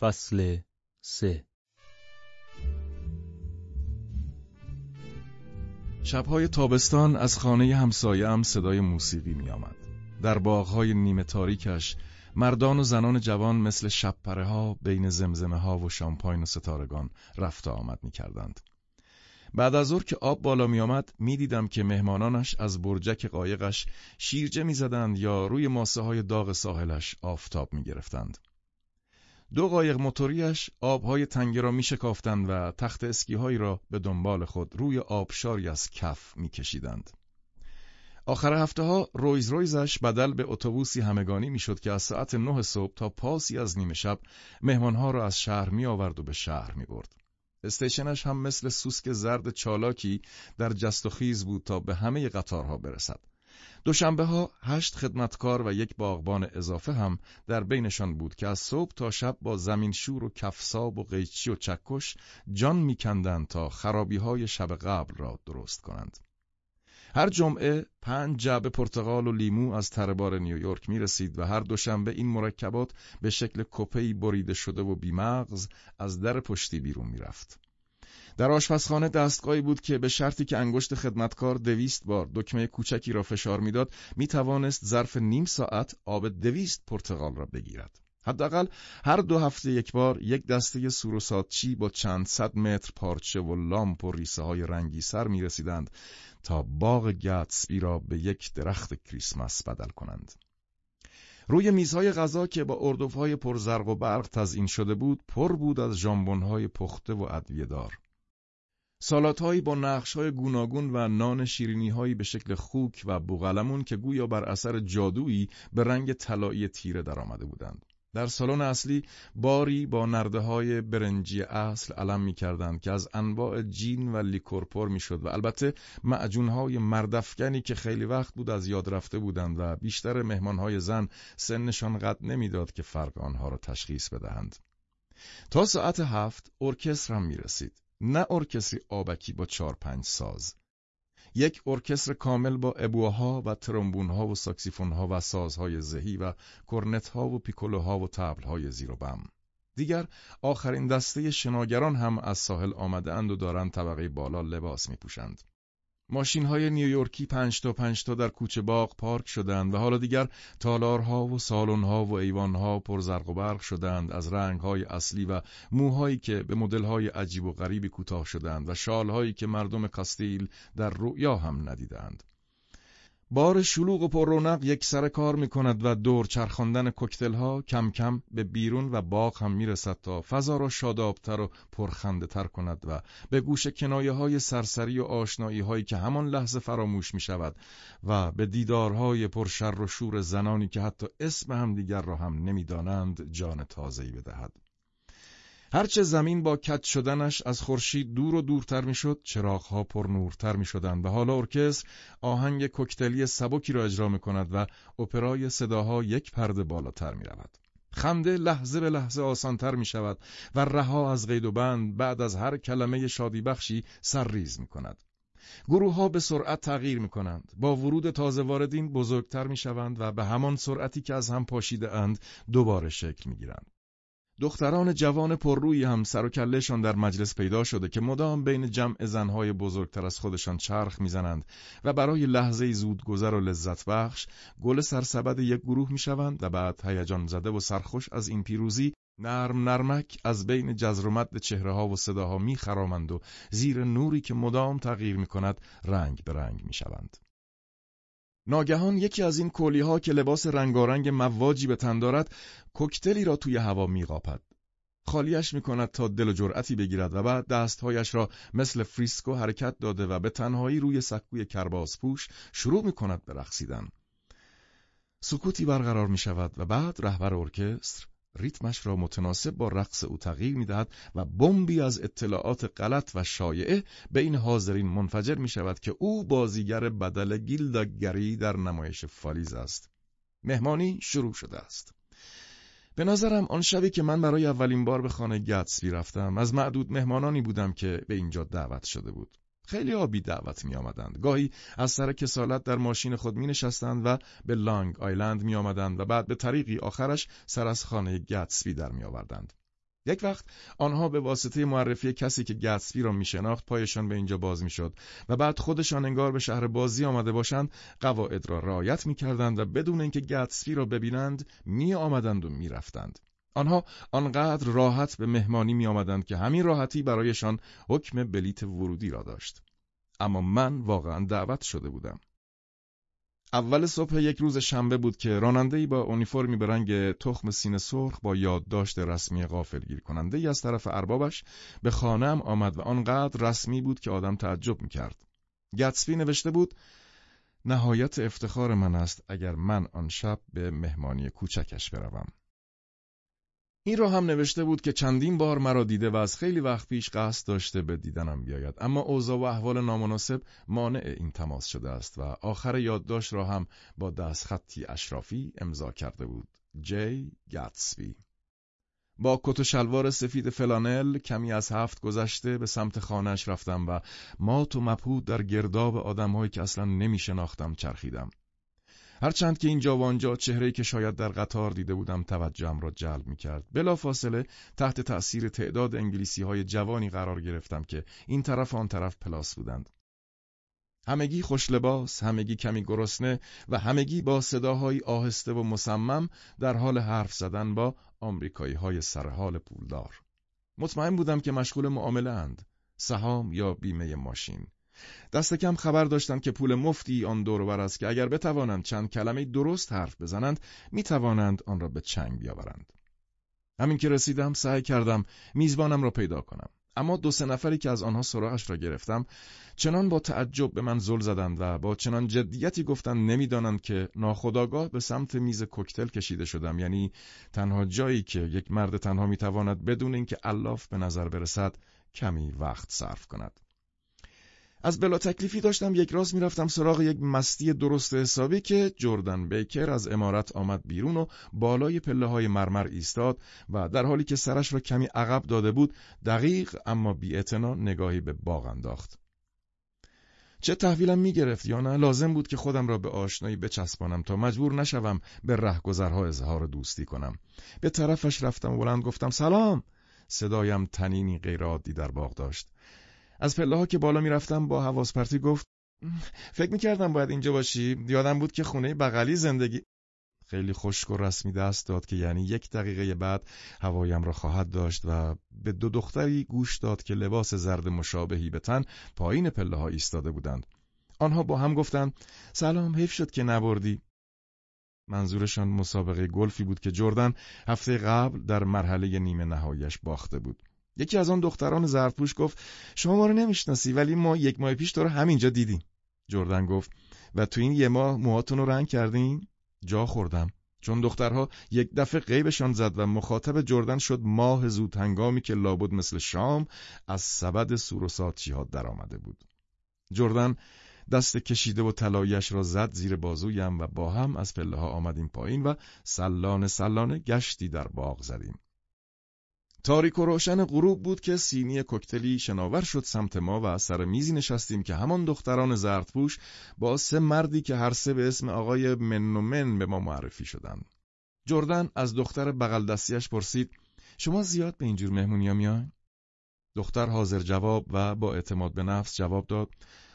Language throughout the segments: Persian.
فصل سه شبهای تابستان از خانه همسایه‌ام صدای موسیقی می آمد. در باغهای نیمه تاریکش مردان و زنان جوان مثل شبپره ها بین زمزمه ها و شامپاین و ستارگان رفت آمد می کردند. بعد از ظهر که آب بالا می آمد می دیدم که مهمانانش از برجک قایقش شیرجه می زدند یا روی ماسه های داغ ساحلش آفتاب می گرفتند. دو قایق موتوریش آبهای تنگه را می شکافتند و تخت اسکیهایی را به دنبال خود روی آبشاری از کف می کشیدند. آخر هفته ها رویز رویزش بدل به اتوبوسی همگانی می‌شد که از ساعت نه صبح تا پاسی از نیمه شب مهمانها را از شهر می آورد و به شهر می برد. استیشنش هم مثل سوسک زرد چالاکی در جست و خیز بود تا به همه قطارها برسد. دوشنبه ها هشت خدمتکار و یک باغبان اضافه هم در بینشان بود که از صبح تا شب با زمین شور و کفساب و قیچی و چکش جان میکندند تا خرابی های شب قبل را درست کنند. هر جمعه پنج جعبه پرتقال و لیمو از تربار نیویورک می رسید و هر دوشنبه این مرکبات به شکل کپی بریده شده و بیمغز از در پشتی بیرون می رفت. در آشپزخانه دستگاهی بود که به شرطی که انگشت خدمتکار دویست بار دکمه کوچکی را فشار می‌داد می توانست ظرف نیم ساعت آب دویست پرتقال را بگیرد. حداقل هر دو هفته یک بار یک دسته سوروساتچی با چند صد متر پارچه و لامپ و ریسه های رنگی سر می رسیدند تا باغ گتسبی را به یک درخت کریسمس بدل کنند. روی میزهای غذا که با اردوفهای پرزرق و برق تزئین شده بود پر بود از ژامبونهای پخته و ادویه‌دار. سالاتهایی با نقشهای گوناگون و نان شیرینیهایی به شکل خوک و بوغلمون که گویا بر اثر جادویی به رنگ طلایی تیره درآمده بودند. در سالن اصلی باری با نرده های برنجی اصل علم می کردند که از انواع جین و لیکور پر می شد و البته معجون های مردفگنی که خیلی وقت بود از یاد رفته بودند و بیشتر مهمان های زن سنشان قد نمی‌داد که فرق آنها را تشخیص بدهند. تا ساعت هفت ارکستر هم می رسید. نه ارکستری آبکی با چار پنج ساز. یک ارکستر کامل با ابوها و ترومبونها و ساکسیفونها و سازهای زهی و کرنتها و پیکولوها و تبلهای زیر و بم. دیگر آخرین دسته شناگران هم از ساحل آمده اند و دارند طبقه بالا لباس می پوشند. ماشین های نیویورکی پنج تا پنج تا در کوچه باغ پارک شدند و حالا دیگر تالارها و سالنها و ایوانها پر زرق و برق شدند از رنگهای اصلی و موهایی که به مدلهای عجیب و غریبی کوتاه شدند و شالهایی که مردم کاستیل در رؤیا هم ندیدند. بار شلوغ و پررونق یک سر کار می کند و دور چرخاندن کوکتل ها کم کم به بیرون و باغ هم می رسد تا فضا را شادابتر و پرخنده تر کند و به گوش کنایه های سرسری و آشنایی هایی که همان لحظه فراموش می شود و به دیدارهای پرشر و شور زنانی که حتی اسم همدیگر را هم نمی‌دانند جان تازه‌ای بدهد. هرچه زمین با کج شدنش از خورشید دور و دورتر می‌شد چراغها پر نورتر می‌شدند و حالا ارکستر آهنگ کوکتلی سبکی را اجرا می کند و اپرای صداها یک پرده بالاتر می رود. خنده لحظه به لحظه آسانتر می شود و رها از قید و بند بعد از هر کلمه شادی بخشی سرریز می کند. گروه ها به سرعت تغییر می کنند. با ورود تازه واردین بزرگتر می شوند و به همان سرعتی که از هم پاشیده اند دوباره شکل می گیرند. دختران جوان پررویی هم سر و کلهشان در مجلس پیدا شده که مدام بین جمع زنهای بزرگتر از خودشان چرخ می‌زنند و برای لحظه زودگذر و لذت بخش گل سرسبد یک گروه می‌شوند و بعد هیجان زده و سرخوش از این پیروزی نرم نرمک از بین جزر و مد چهره ها و صداها میخرامند و زیر نوری که مدام تغییر می کند رنگ به رنگ می شوند. ناگهان یکی از این کولی ها که لباس رنگارنگ مواجی به تن دارد کوکتلی را توی هوا میقاپد. خالیش می کند تا دل و جرأتی بگیرد و بعد دستهایش را مثل فریسکو حرکت داده و به تنهایی روی سکوی کرباس پوش شروع می کند به رقصیدن. سکوتی برقرار می شود و بعد رهبر ارکستر ریتمش را متناسب با رقص او تغییر می‌دهد و بمبی از اطلاعات غلط و شایعه بین حاضرین منفجر می شود که او بازیگر بدل گیلدا گری در نمایش فالیز است. مهمانی شروع شده است. به نظرم آن شبی که من برای اولین بار به خانه گتسبی رفتم از معدود مهمانانی بودم که به اینجا دعوت شده بود. خیلی آبی دعوت می آمدند. گاهی از سر کسالت در ماشین خود می نشستند و به لانگ آیلند می آمدند و بعد به طریقی آخرش سر از خانه گتسبی در می آوردند. یک وقت آنها به واسطه معرفی کسی که گتسبی را میشناخت پایشان به اینجا باز می‌شد و بعد خودشان انگار به شهر بازی آمده باشند قواعد را رعایت می‌کردند و بدون اینکه گتسبی را ببینند می آمدند و می‌رفتند آنها آنقدر راحت به مهمانی می آمدند که همین راحتی برایشان حکم بلیت ورودی را داشت اما من واقعا دعوت شده بودم اول صبح یک روز شنبه بود که راننده‌ای با اونیفرمی به رنگ تخم سینه سرخ با یادداشت رسمی غافلگیر کننده ای از طرف اربابش به خانم آمد و آنقدر رسمی بود که آدم تعجب می‌کرد. گتسبی نوشته بود نهایت افتخار من است اگر من آن شب به مهمانی کوچکش بروم. این را هم نوشته بود که چندین بار مرا دیده و از خیلی وقت پیش قصد داشته به دیدنم بیاید. اما اوضاع و احوال نامناسب مانع این تماس شده است و آخر یادداشت را هم با دستخطی اشرافی امضا کرده بود. جی. گاتسبی با کت و شلوار سفید فلانل کمی از هفت گذشته به سمت خانهش رفتم و مات و مبهود در گرداب آدمهایی که اصلا نمی شناختم چرخیدم. هرچند که اینجا و آنجا چهره‌ای که شاید در قطار دیده بودم توجهم را جلب می کرد. بلا فاصله تحت تأثیر تعداد انگلیسی های جوانی قرار گرفتم که این طرف آن طرف پلاس بودند. همگی خوش لباس، همگی کمی گرسنه و همگی با صداهای آهسته و مصمم در حال حرف زدن با آمریکایی های سرحال پولدار. مطمئن بودم که مشغول معامله اند. سهام یا بیمه ماشین. دست کم خبر داشتند که پول مفتی آن دور است که اگر بتوانند چند کلمه درست حرف بزنند می توانند آن را به چنگ بیاورند. همین که رسیدم سعی کردم میزبانم را پیدا کنم. اما دو سه نفری که از آنها سراغش را گرفتم چنان با تعجب به من زل زدند و با چنان جدیتی گفتند نمی‌دانند که ناخداگاه به سمت میز کوکتل کشیده شدم یعنی تنها جایی که یک مرد تنها می‌تواند بدون اینکه الاف به نظر برسد کمی وقت صرف کند از بلا تکلیفی داشتم یک راست می‌رفتم سراغ یک مستی درست حسابی که جردن بیکر از امارت آمد بیرون و بالای پله های مرمر ایستاد و در حالی که سرش را کمی عقب داده بود دقیق اما بی نگاهی به باغ انداخت. چه تحویلم می گرفت یا نه لازم بود که خودم را به آشنایی بچسبانم تا مجبور نشوم به رهگذرها اظهار دوستی کنم. به طرفش رفتم و بلند گفتم سلام. صدایم تنینی غیرعادی در باغ داشت. از پله ها که بالا می‌رفتم با حواس پرتی گفت فکر می‌کردم باید اینجا باشی. یادم بود که خونه بغلی زندگی. خیلی خشک و رسمی دست داد که یعنی یک دقیقه بعد هوایم را خواهد داشت و به دو دختری گوش داد که لباس زرد مشابهی به تن پایین پله ها ایستاده بودند. آنها با هم گفتند سلام حیف شد که نبردی. منظورشان مسابقه گلفی بود که جردن هفته قبل در مرحله نیمه نهایش باخته بود. یکی از آن دختران زردپوش گفت شما ما رو نمی‌شناسی ولی ما یک ماه پیش تو رو همینجا دیدیم. جردن گفت و تو این یه ماه موهاتون رو رنگ کردین؟ جا خوردم. چون دخترها یک دفعه قیبشان زد و مخاطب جردن شد ماه زود هنگامی که لابد مثل شام از سبد سور و ساتچی در آمده بود. جردن دست کشیده و طلایش را زد زیر بازویم و با هم از پله ها آمدیم پایین و سلانه سلانه گشتی در باغ زدیم. تاریک و روشن غروب بود که سینی کوکتلی شناور شد سمت ما و سر میزی نشستیم که همان دختران زردپوش با سه مردی که هر سه به اسم آقای منومن به ما معرفی شدند. جردن از دختر بغل دستیش پرسید شما زیاد به اینجور مهمونی ها میان؟ دختر حاضر جواب و با اعتماد به نفس جواب داد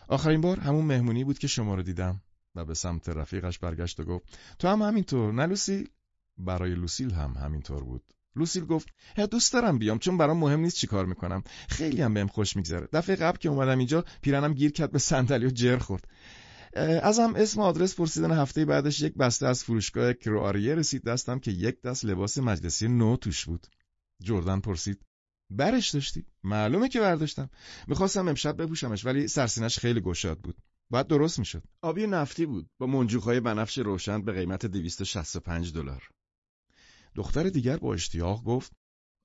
آخرین بار همون مهمونی بود که شما رو دیدم و به سمت رفیقش برگشت و گفت تو هم همینطور نه لوسیل؟ برای لوسیل هم همینطور بود لوسیل گفت دوست دارم بیام چون برام مهم نیست چی کار می‌کنم. خیلی هم بهم خوش میگذره. دفعه قبل که اومدم اینجا پیرنم گیر کرد به صندلی و جر خورد. ازم اسم آدرس پرسیدن هفته بعدش یک بسته از فروشگاه کرواریه رسید دستم که یک دست لباس مجلسی نو توش بود. جردن پرسید برش داشتی؟ معلومه که برداشتم. می‌خواستم امشب بپوشمش ولی سرسینش خیلی گشاد بود. باید درست می‌شد. آبی نفتی بود. با منجوقهای بنفش روشن به قیمت 265 دلار. دختر دیگر با اشتیاق گفت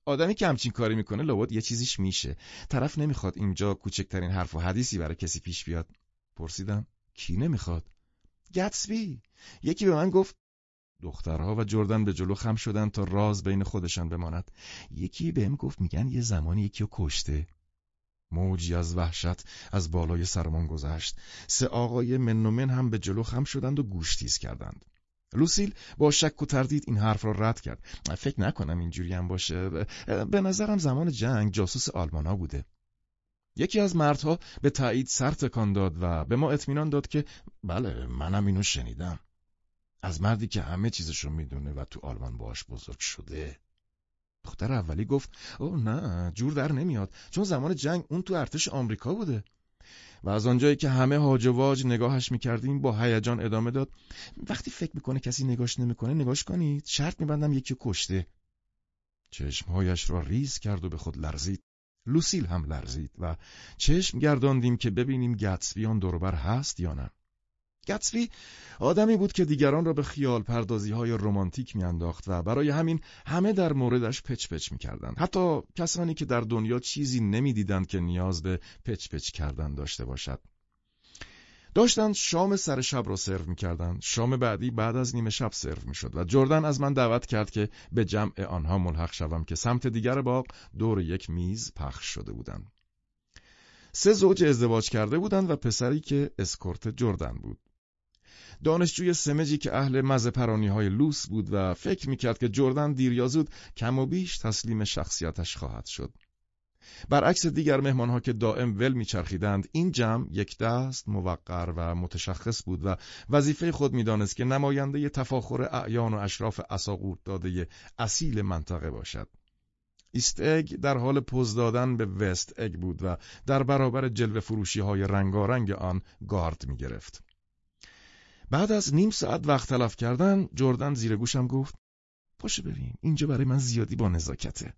آدمی که همچین کاری می‌کنه لابد یه چیزیش میشه. طرف نمی‌خواد اینجا کوچکترین حرف و حدیثی برای کسی پیش بیاد. پرسیدم کی نمی‌خواد؟ گتسبی. یکی به من گفت دخترها و جردن به جلو خم شدن تا راز بین خودشان بماند. یکی بهم گفت میگن یه زمانی یکی رو کشته. موجی از وحشت از بالای سرمان گذشت. سه آقای منومن هم به جلو خم شدند و گوشتیز کردند. لوسیل با شک و تردید این حرف را رد کرد. فکر نکنم اینجوری هم باشه. به نظرم زمان جنگ جاسوس آلمانا بوده. یکی از مردها به تایید سر تکان داد و به ما اطمینان داد که بله منم اینو شنیدم. از مردی که همه چیزشو می‌دونه و تو آلمان باش بزرگ شده. دختر اولی گفت او نه جور در نمیاد چون زمان جنگ اون تو ارتش آمریکا بوده. و از آنجایی که همه هاج و واج نگاهش می‌کردیم با هیجان ادامه داد. وقتی فکر می‌کنه کسی نگاش نمی‌کنه نگاش کنید. شرط میبندم یکی کشته. چشمهایش را ریز کرد و به خود لرزید. لوسیل هم لرزید و چشم گرداندیم که ببینیم گتسبیان دوربر هست یا نه. گتسبی آدمی بود که دیگران را به خیال پردازی های رومانتیک میانداخت و برای همین همه در موردش پچ پچ می‌کردند. حتی کسانی که در دنیا چیزی نمی‌دیدند که نیاز به پچ پچ کردن داشته باشد. داشتند شام سر شب را سرو می‌کردند. شام بعدی بعد از نیمه شب سرو می‌شد و جردن از من دعوت کرد که به جمع آنها ملحق شوم که سمت دیگر باغ دور یک میز پخش شده بودند. سه زوج ازدواج کرده بودند و پسری که اسکورت جردن بود. دانشجوی سمجی که اهل مزه پرانی های لوس بود و فکر می‌کرد که جردن دیر کم و بیش تسلیم شخصیتش خواهد شد. برعکس دیگر مهمانها که دائم ول میچرخیدند این جمع یک دست موقر و متشخص بود و وظیفه خود می‌دانست که نماینده تفاخر اعیان و اشراف اساقورت داده اصیل منطقه باشد. ایست اگ در حال پوز دادن به وست اگ بود و در برابر جلوه فروشی های رنگارنگ آن گارد می گرفت. بعد از نیم ساعت وقت تلف کردن جردن زیر گوشم گفت پاشه بریم اینجا برای من زیادی با نزاکته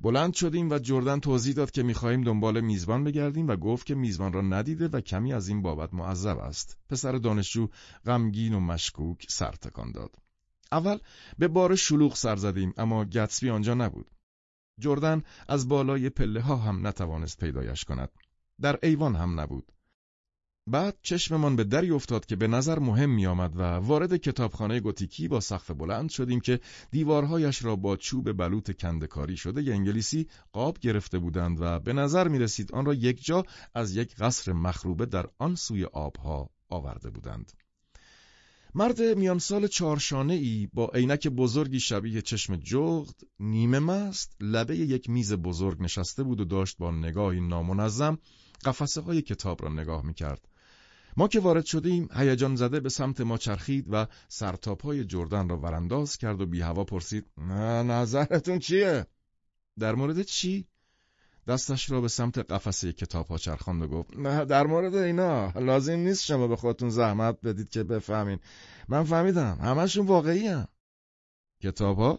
بلند شدیم و جردن توضیح داد که می‌خواهیم دنبال میزبان بگردیم و گفت که میزبان را ندیده و کمی از این بابت معذب است. پسر دانشجو غمگین و مشکوک سر تکان داد. اول به بار شلوغ سر زدیم اما گتسبی آنجا نبود. جردن از بالای پله ها هم نتوانست پیدایش کند. در ایوان هم نبود. بعد چشممان به دری افتاد که به نظر مهم می آمد و وارد کتابخانه گوتیکی با سقف بلند شدیم که دیوارهایش را با چوب بلوط کندکاری شده ی انگلیسی قاب گرفته بودند و به نظر می رسید آن را یک جا از یک قصر مخروبه در آن سوی آبها آورده بودند. مرد میان سال چهارشانه ای با عینک بزرگی شبیه چشم جغد نیمه مست لبه یک میز بزرگ نشسته بود و داشت با نگاهی نامنظم قفسه های کتاب را نگاه می کرد. ما که وارد شدیم هیجان زده به سمت ما چرخید و سرتاپای جردن را ورانداز کرد و بی هوا پرسید نه نظرتون چیه؟ در مورد چی؟ دستش را به سمت قفسه کتاب ها چرخاند و گفت نه در مورد اینا لازم نیست شما به خودتون زحمت بدید که بفهمین من فهمیدم همشون واقعی هم. کتاب ها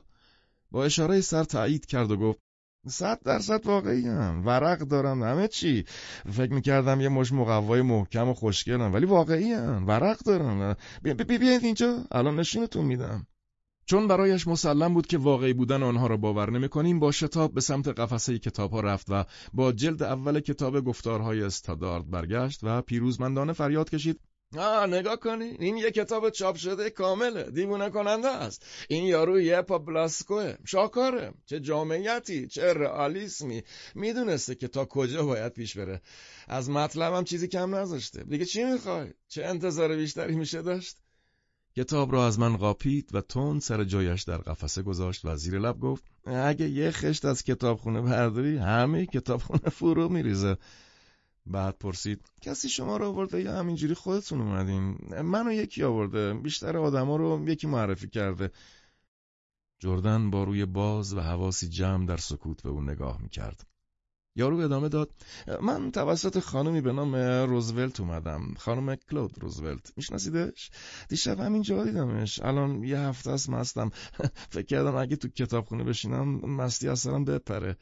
با اشاره سر تایید کرد و گفت صد درصد واقعی هم. ورق دارم. همه چی. فکر می‌کردم یه مش مقوای محکم و خوشگلم ولی واقعی هم. ورق دارم. بیاید اینجا. الان نشونتون میدم. چون برایش مسلم بود که واقعی بودن آنها را باور نمی‌کنیم با شتاب به سمت قفسه کتاب ها رفت و با جلد اول کتاب گفتارهای استادارد برگشت و پیروزمندانه فریاد کشید. آه نگاه کنی. این یه کتاب چاپ شده کامله. دیوونه کننده است. این یارو یه پابلاسکوه. شاکاره چه جامعیتی چه رئالیسمی. می‌دونسته که تا کجا باید پیش بره. از مطلبم چیزی کم نذاشته. دیگه چی می‌خوای؟ چه انتظار بیشتری میشه داشت؟ کتاب را از من قاپید و تون سر جایش در قفسه گذاشت و زیر لب گفت اگه یه خشت از کتابخونه برداری همه کتابخونه فرو میریزه. بعد پرسید کسی شما رو آورده یا همینجوری خودتون اومدین؟ منو یکی آورده بیشتر آدما رو یکی معرفی کرده. جردن با روی باز و حواسی جمع در سکوت به اون نگاه می‌کرد. یارو ادامه داد من توسط خانمی به نام روزولت اومدم. خانم کلود روزولت میشناسیدش؟ دیشب همینجا دیدمش. الان یه هفته است مستم. فکر کردم اگه تو کتابخونه بشینم مستی سرم بپره.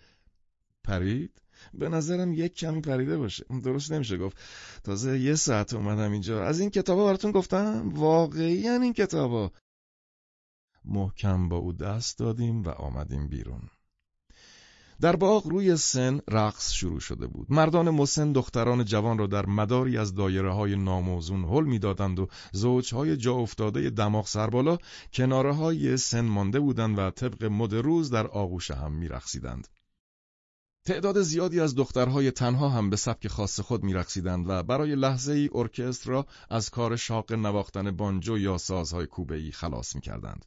پرید؟ به نظرم یک کمی پریده باشه. درست نمیشه گفت. تازه یه ساعت اومدم اینجا. از این کتابا براتون گفتم؟ واقعی این کتابا. محکم با او دست دادیم و آمدیم بیرون. در باغ روی سن رقص شروع شده بود. مردان مسن دختران جوان را در مداری از دایره های ناموزون حل می‌دادند و زوجهای جا افتاده دماغ سربالا کناره های سن مانده بودند و طبق مد روز در آغوش هم میرقصیدند. تعداد زیادی از دخترهای تنها هم به سبک خاص خود میرقصیدند و برای لحظه ای ارکستر را از کار شاق نواختن بانجو یا سازهای کوبه‌ای خلاص می‌کردند.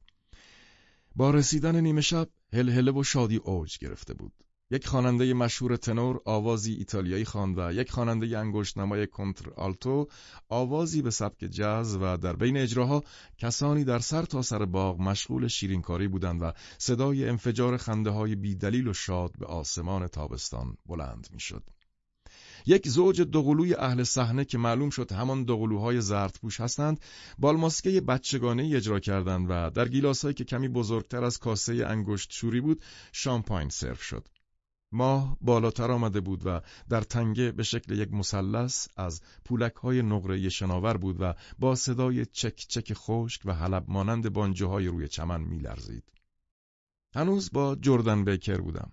با رسیدن نیمه شب هلهله و شادی اوج گرفته بود. یک خواننده مشهور تنور آوازی ایتالیایی خواند و یک خواننده انگشت نمای کنتر آلتو آوازی به سبک جاز و در بین اجراها کسانی در سر تا سر باغ مشغول شیرینکاری بودند و صدای انفجار خنده های بیدلیل و شاد به آسمان تابستان بلند می‌شد. یک زوج دوقلوی اهل صحنه که معلوم شد همان دوقلوهای زردپوش هستند بالماسکه بچگانه اجرا کردند و در گیلاسهایی که کمی بزرگتر از کاسه انگشت شوری بود شامپاین سرو شد ماه بالاتر آمده بود و در تنگه به شکل یک مثلث از پولک های نقره شناور بود و با صدای چک چک خشک و حلب مانند بانجوهای روی چمن میلرزید. هنوز با جردن بیکر بودم.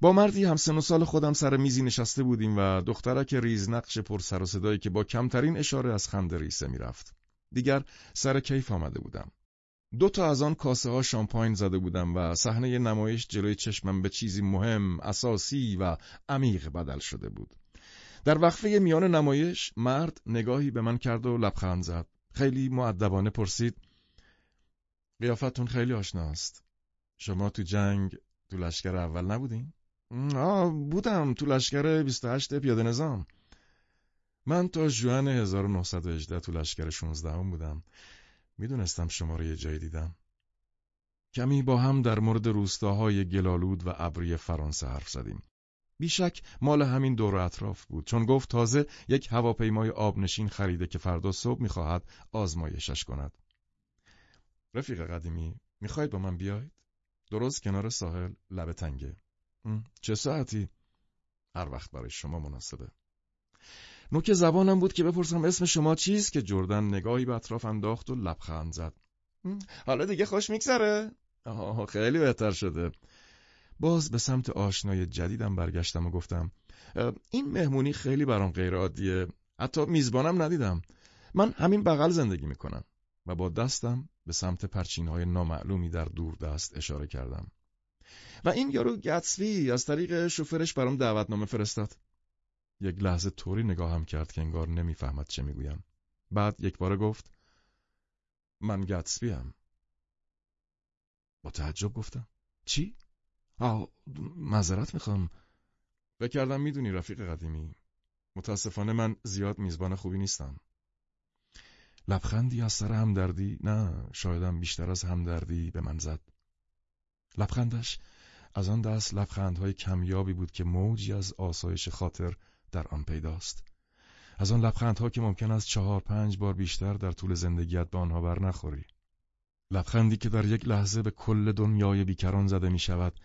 با مردی هم سن و سال خودم سر میزی نشسته بودیم و دخترک ریز نقش پر سر و صدایی که با کمترین اشاره از خنده ریسه می‌رفت. دیگر سر کیف آمده بودم. دو تا از آن کاسه ها شامپاین زده بودم و صحنه نمایش جلوی چشمم به چیزی مهم، اساسی و عمیق بدل شده بود. در وقفه میان نمایش مرد نگاهی به من کرد و لبخند زد. خیلی معدبانه پرسید قیافتون خیلی آشناست. شما تو جنگ تو لشکر اول نبودین؟ آه بودم تو لشکر 28 پیاده نظام. من تا جوان 1918 تو لشکر 16 هم بودم. می‌دونستم شما رو یه جایی دیدم. کمی با هم در مورد روستاهای گلالود و ابری فرانسه حرف زدیم. بیشک مال همین دور اطراف بود چون گفت تازه یک هواپیمای آبنشین خریده که فردا صبح می‌خواهد آزمایشش کند. رفیق قدیمی می‌خواید با من بیاید؟ درست کنار ساحل لب تنگه. چه ساعتی؟ هر وقت برای شما مناسبه. نوک زبانم بود که بپرسم اسم شما چیست که جردن نگاهی به اطراف انداخت و لبخند زد. حالا دیگه خوش میگذره؟ آه خیلی بهتر شده. باز به سمت آشنای جدیدم برگشتم و گفتم این مهمونی خیلی برام غیر عادیه. حتی میزبانم ندیدم. من همین بغل زندگی می‌کنم و با دستم به سمت پرچین های نامعلومی در دور دست اشاره کردم. و این یارو گتسوی از طریق شوفرش برام دعوتنامه فرستاد. یک لحظه طوری نگاهم کرد که انگار نمی‌فهمد چه می‌گویم. بعد یک بار گفت من گتسبیم. با تعجب گفتم چی؟ آه معذرت می‌خوام. بکردم می‌دونی رفیق قدیمی. متاسفانه من زیاد میزبان خوبی نیستم. لبخندی از سر همدردی نه شایدم بیشتر از همدردی به من زد. لبخندش از آن دست لبخندهای کمیابی بود که موجی از آسایش خاطر در آن پیداست. از آن لبخندها که ممکن است چهار پنج بار بیشتر در طول زندگیت به آنها بر نخوری. لبخندی که در یک لحظه به کل دنیای بیکران زده می شود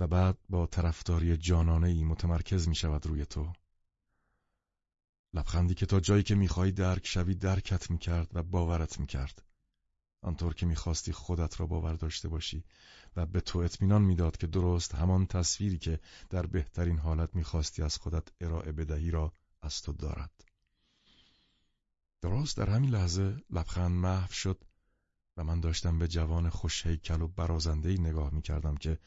و بعد با طرفداری جانانه ای متمرکز می شود روی تو. لبخندی که تا جایی که می‌خواهی درک شوی درکت می کرد و باورت می کرد. آنطور که می‌خواستی خودت را باور داشته باشی و به تو اطمینان می‌داد که درست همان تصویری که در بهترین حالت می‌خواستی از خودت ارائه بدهی را از تو دارد. درست در همین لحظه لبخند محو شد و من داشتم به جوان خوشهیکل و برازندهی نگاه می‌کردم که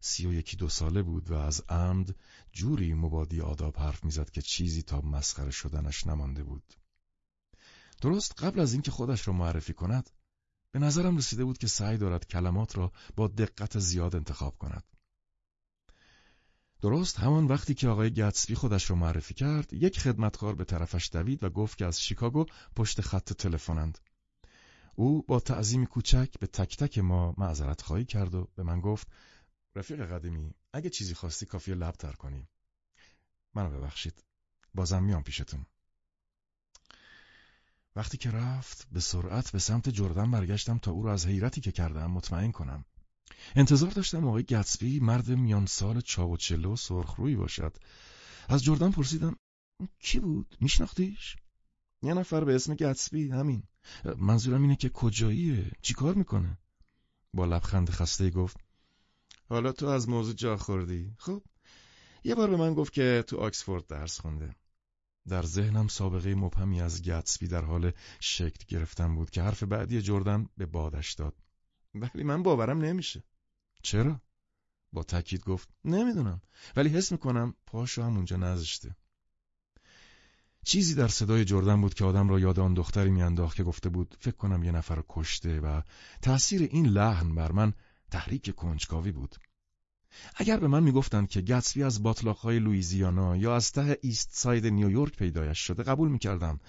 سی و یکی دو ساله بود و از عمد جوری مبادی آداب حرف می‌زد که چیزی تا مسخره شدنش نمانده بود. درست قبل از اینکه خودش را معرفی کند به نظرم رسیده بود که سعی دارد کلمات را با دقت زیاد انتخاب کند. درست همان وقتی که آقای گتسبی خودش را معرفی کرد، یک خدمتکار به طرفش دوید و گفت که از شیکاگو پشت خط تلفنند. او با تعظیم کوچک به تک تک ما معذرت خواهی کرد و به من گفت رفیق قدیمی اگه چیزی خواستی کافی لب تر کنی. منو ببخشید. بازم میام پیشتون. وقتی که رفت به سرعت به سمت جردن برگشتم تا او را از حیرتی که کردم مطمئن کنم. انتظار داشتم آقای گتسبی مرد میان سال چاو و چله و سرخرویی باشد. از جردن پرسیدم کی بود؟ میشناختیش؟ یه نفر به اسم گتسبی همین. منظورم اینه که کجاییه؟ چیکار می‌کنه؟ با لبخند خسته گفت حالا تو از موضوع جا خوردی. خب یه بار به من گفت که تو آکسفورد درس خونده. در ذهنم سابقه مبهمی از گتسبی در حال شکل گرفتن بود که حرف بعدی جردن به بادش داد. ولی من باورم نمیشه. چرا؟ با تاکید گفت نمی‌دونم ولی حس می‌کنم پاشو هم اونجا نذاشته چیزی در صدای جردن بود که آدم را یاد آن دختری میانداخت که گفته بود فکر کنم یه نفر کشته و تأثیر این لحن بر من تحریک کنجکاوی بود اگر به من می‌گفتند که گتسبی از باتلاقهای لویزیانا یا از ته ایست ساید نیویورک پیدایش شده قبول می‌کردم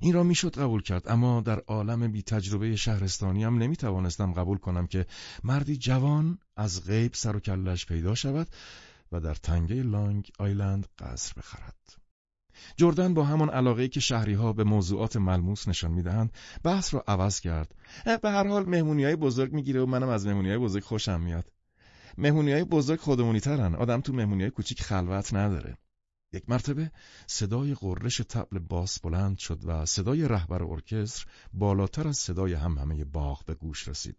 این را می‌شد قبول کرد اما در عالم بی تجربه شهرستانی هم نمی توانستم قبول کنم که مردی جوان از غیب سر و کله‌ش پیدا شود و در تنگه لانگ آیلند قصر بخرد. جردن با همان علاقه که شهری ها به موضوعات ملموس نشان می‌دهند بحث را عوض کرد. به هر حال مهمونی های بزرگ می‌گیره و منم از مهمونی های بزرگ خوشم میاد. مهمونی های بزرگ خودمونی ترن. آدم تو مهمونی های کوچیک خلوت نداره. یک مرتبه صدای قررش تبل باس بلند شد و صدای رهبر ارکستر بالاتر از صدای همهمه باغ به گوش رسید.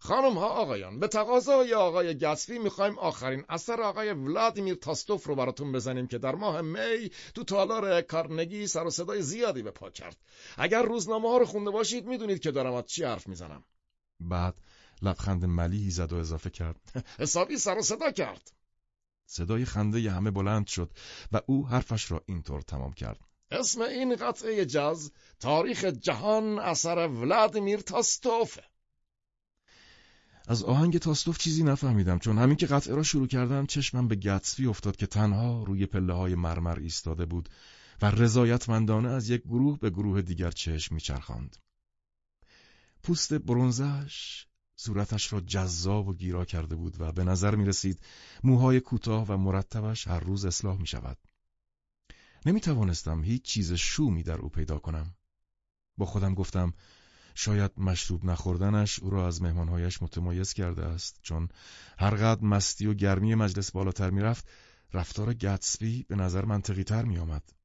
خانم ها آقایان به تقاضای آقای گسفی می‌خوایم آخرین اثر آقای ولادیمیر تاستوف رو براتون بزنیم که در ماه می تو تالار کارنگی سر و صدای زیادی به پا کرد اگر روزنامه ها رو خونده باشید می‌دونید که دارم از چی حرف می‌زنم بعد لبخند ملیحی زد و اضافه کرد. حسابی سر و صدا کرد. صدای خنده همه بلند شد و او حرفش را اینطور تمام کرد. اسم این قطعه جاز تاریخ جهان اثر ولادیمیر تاستوفه از آهنگ تاستوف چیزی نفهمیدم چون همین که قطعه را شروع کردم چشمم به گتسفی افتاد که تنها روی پله های مرمر ایستاده بود و رضایتمندانه از یک گروه به گروه دیگر چشم میچرخاند. پوست برونزش صورتش را جذاب و گیرا کرده بود و به نظر می رسید موهای کوتاه و مرتبش هر روز اصلاح می شود. نمی توانستم هیچ چیز شومی در او پیدا کنم. با خودم گفتم شاید مشروب نخوردنش او را از مهمانهایش متمایز کرده است چون هرقدر مستی و گرمی مجلس بالاتر می‌رفت رفتار گتسبی به نظر منطقی تر می آمد.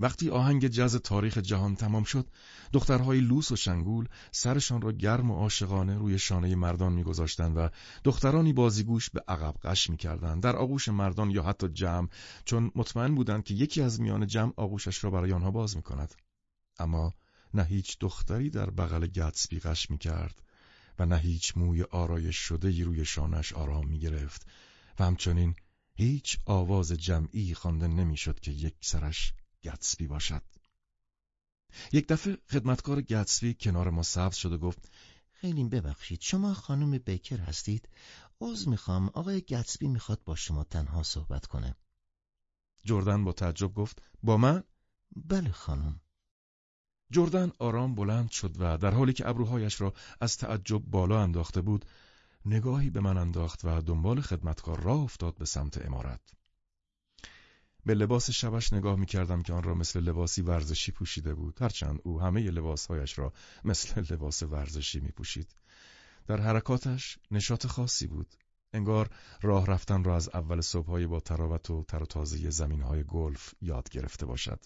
وقتی آهنگ جز تاریخ جهان تمام شد دخترهای لوس و شنگول سرشان را گرم و عاشقانه روی شانه مردان میگذاشتند و دخترانی بازیگوش به عقب قش می‌کردند. در آغوش مردان یا حتی جمع چون مطمئن بودند که یکی از میان جمع آغوشش را برای آنها باز می‌کند. اما نه هیچ دختری در بغل گتسبی قش می‌کرد و نه هیچ موی آرایش شده روی شانش آرام می‌گرفت و همچنین هیچ آواز جمعی خوانده نمی‌شد که یک سرش گتسبی باشد. یک دفعه خدمتکار گتسبی کنار ما سبز شد و گفت خیلی ببخشید شما خانم بیکر هستید. عوض می‌خوام آقای گتسبی می‌خواد با شما تنها صحبت کنه. جردن با تعجب گفت با من؟ بله خانم. جردن آرام بلند شد و در حالی که ابروهایش را از تعجب بالا انداخته بود نگاهی به من انداخت و دنبال خدمتکار را افتاد به سمت امارت. به لباس شبش نگاه می کردم که آن را مثل لباسی ورزشی پوشیده بود. هرچند او همه لباسهایش را مثل لباس ورزشی می پوشید. در حرکاتش نشاط خاصی بود. انگار راه رفتن را از اول صبحهای با تراوت و تر و تازه زمینهای گلف یاد گرفته باشد.